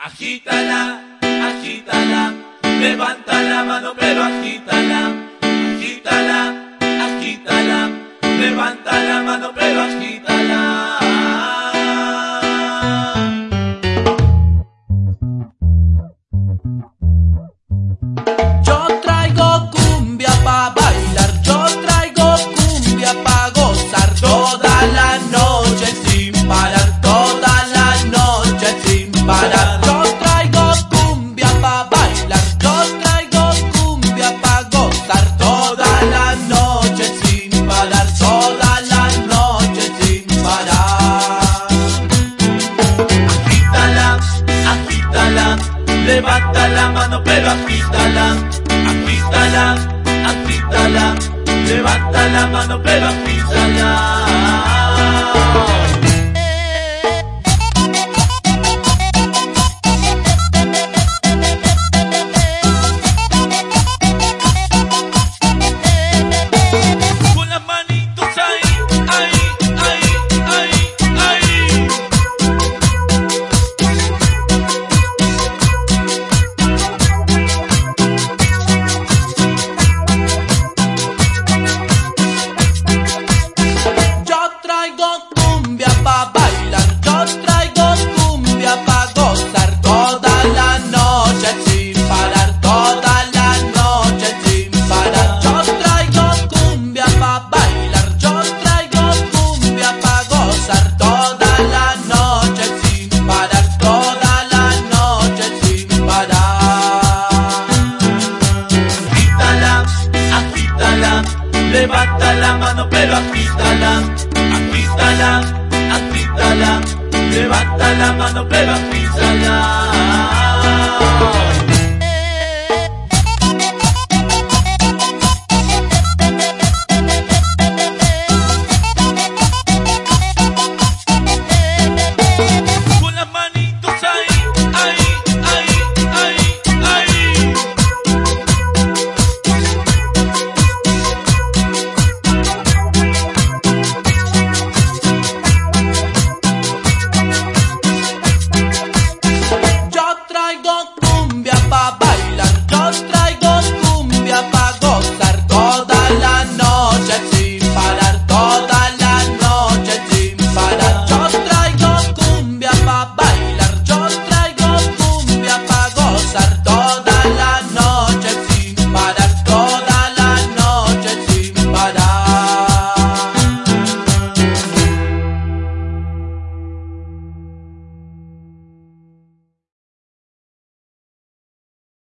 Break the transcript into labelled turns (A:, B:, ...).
A: Agítala, agítala, levanta la mano pero agítala. levanta la mano pero agítala, agítala, agítala, levanta la mano pero agítala.
B: cumbia pa' bailar, yo traigo cumbia pa' gozar toda la noche sin parar, toda la noche sin parar. Yo traigo cumbia pa' bailar, yo traigo cumbia pa' gozar toda la noche sin parar, toda la noche sin parar.
A: Agítala, agítala, levanta la mano pero agítala. Agítala, Levanta la mano pero písala